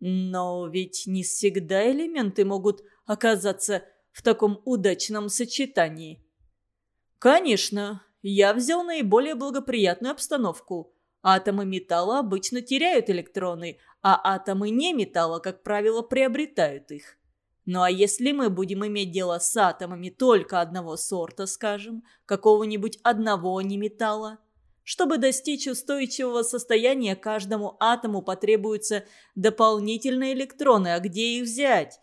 Но ведь не всегда элементы могут оказаться в таком удачном сочетании. Конечно, я взял наиболее благоприятную обстановку. Атомы металла обычно теряют электроны, а атомы не металла, как правило, приобретают их. Ну а если мы будем иметь дело с атомами только одного сорта, скажем, какого-нибудь одного неметалла, чтобы достичь устойчивого состояния, каждому атому потребуются дополнительные электроны, а где их взять?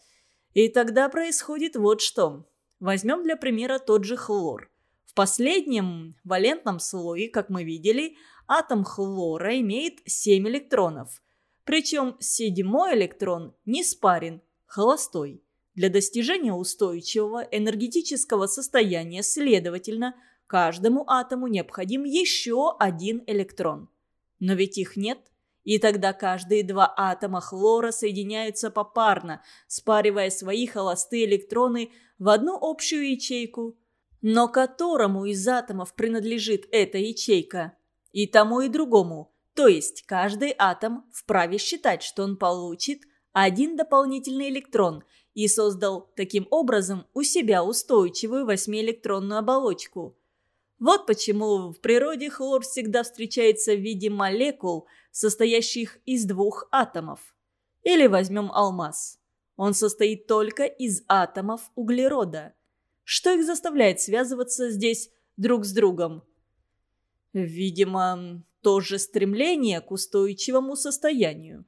И тогда происходит вот что. Возьмем для примера тот же хлор. В последнем валентном слое, как мы видели, атом хлора имеет 7 электронов. Причем седьмой электрон не спарен, холостой. Для достижения устойчивого энергетического состояния, следовательно, каждому атому необходим еще один электрон. Но ведь их нет. И тогда каждые два атома хлора соединяются попарно, спаривая свои холостые электроны в одну общую ячейку. Но которому из атомов принадлежит эта ячейка? И тому, и другому. То есть каждый атом вправе считать, что он получит один дополнительный электрон и создал таким образом у себя устойчивую восьмиэлектронную оболочку. Вот почему в природе хлор всегда встречается в виде молекул, состоящих из двух атомов. Или возьмем алмаз. Он состоит только из атомов углерода. Что их заставляет связываться здесь друг с другом? Видимо, тоже стремление к устойчивому состоянию.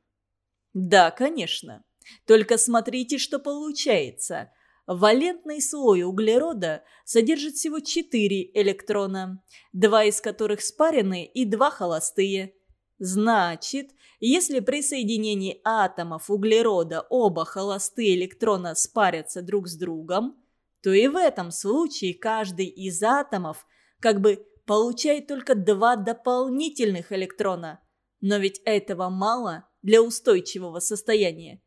Да, конечно. Только смотрите, что получается. Валентный слой углерода содержит всего 4 электрона, два из которых спарены и два холостые. Значит, если при соединении атомов углерода оба холостые электрона спарятся друг с другом, то и в этом случае каждый из атомов как бы получает только два дополнительных электрона. Но ведь этого мало для устойчивого состояния.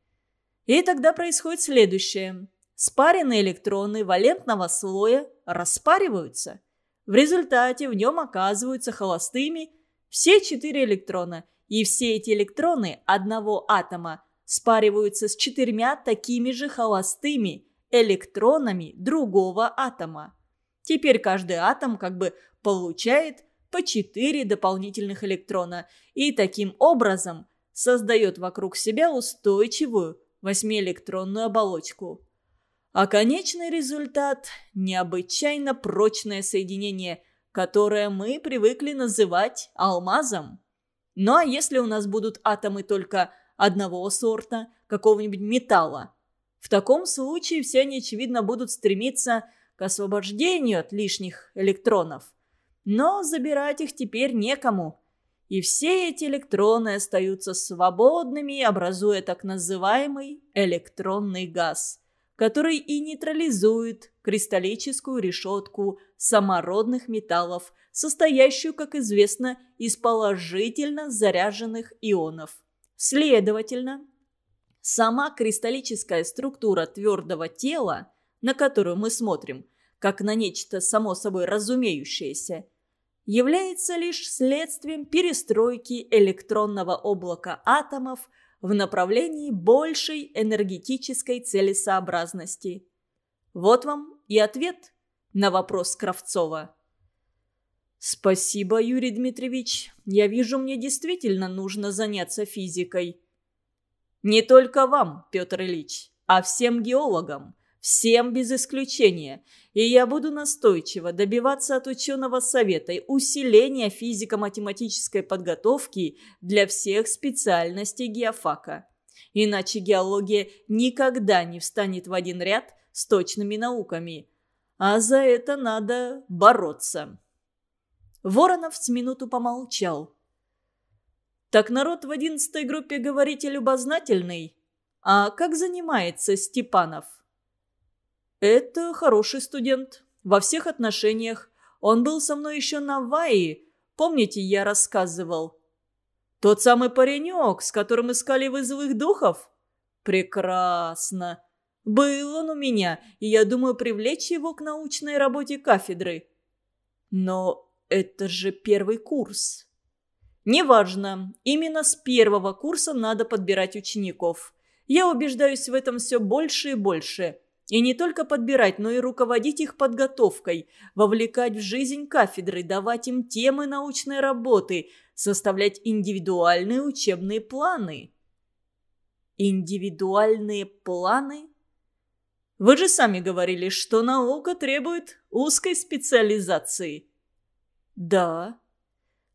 И тогда происходит следующее. Спаренные электроны валентного слоя распариваются. В результате в нем оказываются холостыми все четыре электрона, и все эти электроны одного атома спариваются с четырьмя такими же холостыми электронами другого атома. Теперь каждый атом как бы получает по 4 дополнительных электрона и таким образом создает вокруг себя устойчивую восьмиэлектронную оболочку. А конечный результат – необычайно прочное соединение, которое мы привыкли называть алмазом. Ну а если у нас будут атомы только одного сорта, какого-нибудь металла, в таком случае все они, очевидно, будут стремиться к освобождению от лишних электронов. Но забирать их теперь некому. И все эти электроны остаются свободными, образуя так называемый электронный газ, который и нейтрализует кристаллическую решетку самородных металлов, состоящую, как известно, из положительно заряженных ионов. Следовательно, сама кристаллическая структура твердого тела, на которую мы смотрим, как на нечто само собой разумеющееся, является лишь следствием перестройки электронного облака атомов в направлении большей энергетической целесообразности. Вот вам и ответ на вопрос Кравцова. «Спасибо, Юрий Дмитриевич. Я вижу, мне действительно нужно заняться физикой». «Не только вам, Петр Ильич, а всем геологам. Всем без исключения. И я буду настойчиво добиваться от ученого совета усиления физико-математической подготовки для всех специальностей геофака. Иначе геология никогда не встанет в один ряд с точными науками. А за это надо бороться. Воронов с минуту помолчал. «Так народ в одиннадцатой группе, говорите, любознательный? А как занимается Степанов?» Это хороший студент. Во всех отношениях. Он был со мной еще на Ваи. Помните, я рассказывал? Тот самый паренек, с которым искали вызовых духов? Прекрасно. Был он у меня, и я думаю привлечь его к научной работе кафедры. Но это же первый курс. Неважно, именно с первого курса надо подбирать учеников. Я убеждаюсь в этом все больше и больше. И не только подбирать, но и руководить их подготовкой, вовлекать в жизнь кафедры, давать им темы научной работы, составлять индивидуальные учебные планы. Индивидуальные планы? Вы же сами говорили, что наука требует узкой специализации. Да.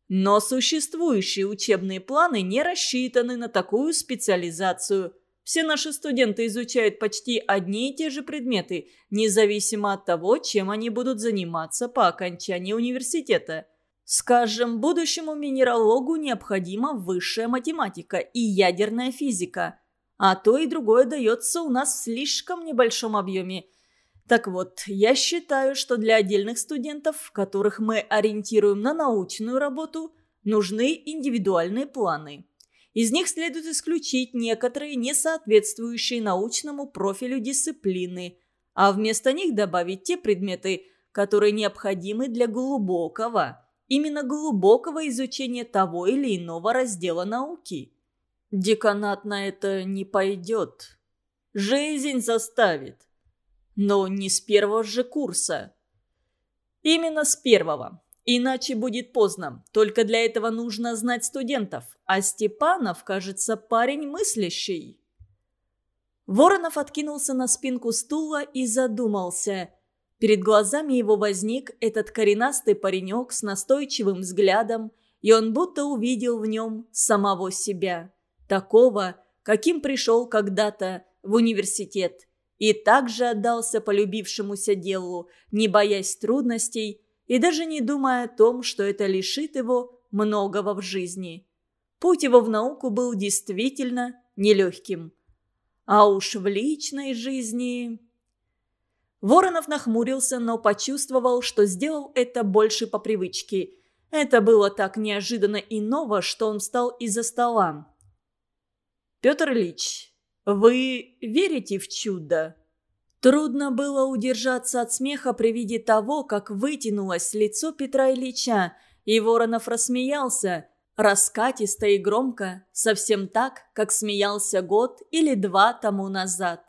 Но существующие учебные планы не рассчитаны на такую специализацию – все наши студенты изучают почти одни и те же предметы, независимо от того, чем они будут заниматься по окончании университета. Скажем, будущему минералогу необходима высшая математика и ядерная физика. А то и другое дается у нас в слишком небольшом объеме. Так вот, я считаю, что для отдельных студентов, которых мы ориентируем на научную работу, нужны индивидуальные планы. Из них следует исключить некоторые несоответствующие научному профилю дисциплины, а вместо них добавить те предметы, которые необходимы для глубокого, именно глубокого изучения того или иного раздела науки. Деканат на это не пойдет. Жизнь заставит. Но не с первого же курса. Именно с первого. Иначе будет поздно. Только для этого нужно знать студентов. А Степанов, кажется, парень мыслящий. Воронов откинулся на спинку стула и задумался. Перед глазами его возник этот коренастый паренек с настойчивым взглядом, и он будто увидел в нем самого себя. Такого, каким пришел когда-то в университет. И также отдался полюбившемуся делу, не боясь трудностей, и даже не думая о том, что это лишит его многого в жизни. Путь его в науку был действительно нелегким. А уж в личной жизни... Воронов нахмурился, но почувствовал, что сделал это больше по привычке. Это было так неожиданно и ново, что он встал из-за стола. «Петр Ильич, вы верите в чудо?» Трудно было удержаться от смеха при виде того, как вытянулось лицо Петра Ильича, и Воронов рассмеялся, раскатисто и громко, совсем так, как смеялся год или два тому назад.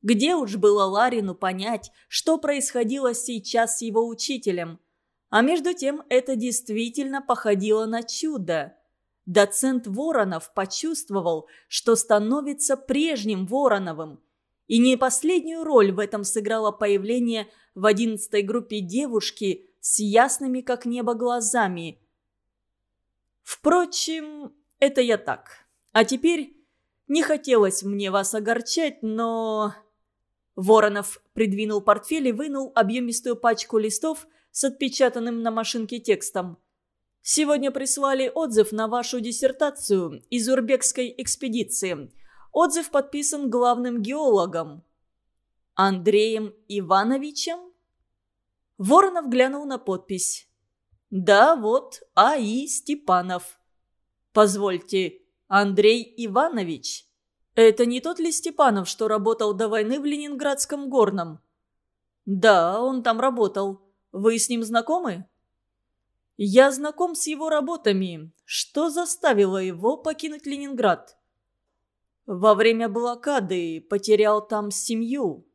Где уж было Ларину понять, что происходило сейчас с его учителем? А между тем это действительно походило на чудо. Доцент Воронов почувствовал, что становится прежним Вороновым – и не последнюю роль в этом сыграло появление в одиннадцатой группе девушки с ясными как небо глазами. Впрочем, это я так. А теперь не хотелось мне вас огорчать, но... Воронов придвинул портфель и вынул объемистую пачку листов с отпечатанным на машинке текстом. «Сегодня прислали отзыв на вашу диссертацию из Урбекской экспедиции. Отзыв подписан главным геологом. Андреем Ивановичем? Воронов глянул на подпись. «Да, вот, А.И. Степанов». «Позвольте, Андрей Иванович? Это не тот ли Степанов, что работал до войны в Ленинградском горном?» «Да, он там работал. Вы с ним знакомы?» «Я знаком с его работами. Что заставило его покинуть Ленинград?» Во время блокады потерял там семью.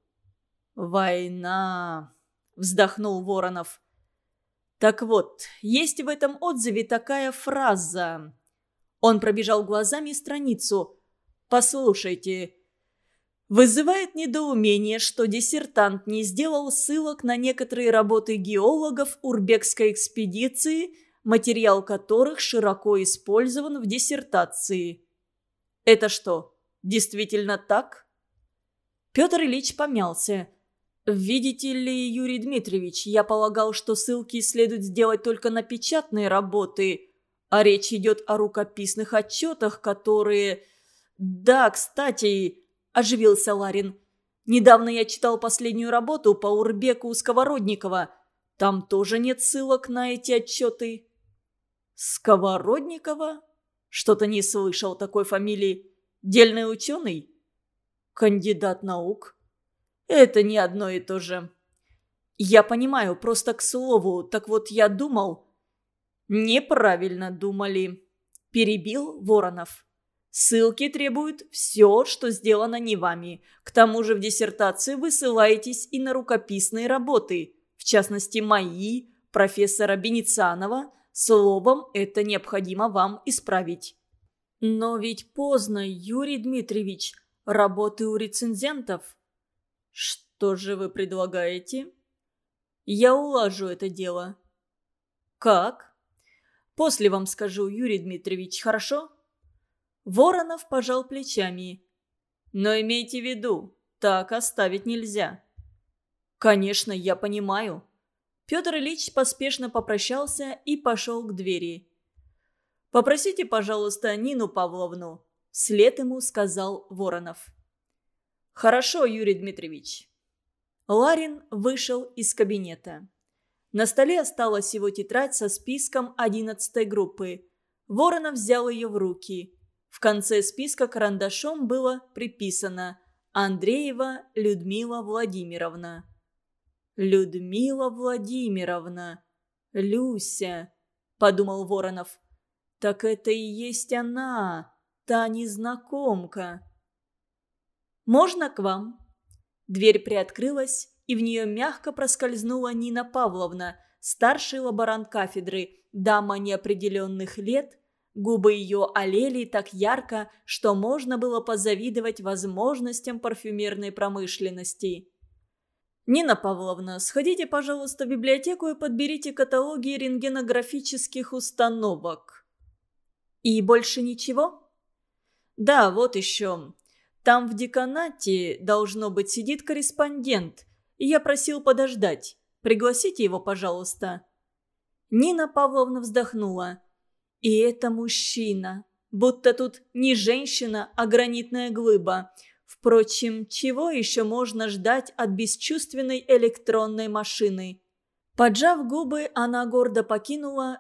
«Война!» – вздохнул Воронов. Так вот, есть в этом отзыве такая фраза. Он пробежал глазами страницу. «Послушайте, Вызывает недоумение, что диссертант не сделал ссылок на некоторые работы геологов Урбекской экспедиции, материал которых широко использован в диссертации. Это что, действительно так? Петр Ильич помялся. «Видите ли, Юрий Дмитриевич, я полагал, что ссылки следует сделать только на печатные работы, а речь идет о рукописных отчетах, которые... Да, кстати, оживился Ларин. «Недавно я читал последнюю работу по Урбеку Сковородникова. Там тоже нет ссылок на эти отчеты». «Сковородникова? Что-то не слышал такой фамилии. Дельный ученый?» «Кандидат наук?» «Это не одно и то же». «Я понимаю, просто к слову. Так вот я думал...» «Неправильно думали», – перебил Воронов. Ссылки требуют все, что сделано не вами. К тому же в диссертации вы ссылаетесь и на рукописные работы, в частности мои, профессора Беницанова. Словом, это необходимо вам исправить. Но ведь поздно, Юрий Дмитриевич. Работы у рецензентов. Что же вы предлагаете? Я улажу это дело. Как? После вам скажу, Юрий Дмитриевич, хорошо? Воронов пожал плечами. «Но имейте в виду, так оставить нельзя». «Конечно, я понимаю». Петр Ильич поспешно попрощался и пошел к двери. «Попросите, пожалуйста, Нину Павловну», – след ему сказал Воронов. «Хорошо, Юрий Дмитриевич». Ларин вышел из кабинета. На столе осталась его тетрадь со списком одиннадцатой группы. Воронов взял ее в руки. В конце списка карандашом было приписано «Андреева Людмила Владимировна». «Людмила Владимировна. Люся», – подумал Воронов. «Так это и есть она, та незнакомка». «Можно к вам?» Дверь приоткрылась, и в нее мягко проскользнула Нина Павловна, старший лаборант кафедры, дама неопределенных лет – Губы ее олели так ярко, что можно было позавидовать возможностям парфюмерной промышленности. «Нина Павловна, сходите, пожалуйста, в библиотеку и подберите каталоги рентгенографических установок». «И больше ничего?» «Да, вот еще. Там в деканате, должно быть, сидит корреспондент, и я просил подождать. Пригласите его, пожалуйста». Нина Павловна вздохнула. И это мужчина. Будто тут не женщина, а гранитная глыба. Впрочем, чего еще можно ждать от бесчувственной электронной машины? Поджав губы, она гордо покинула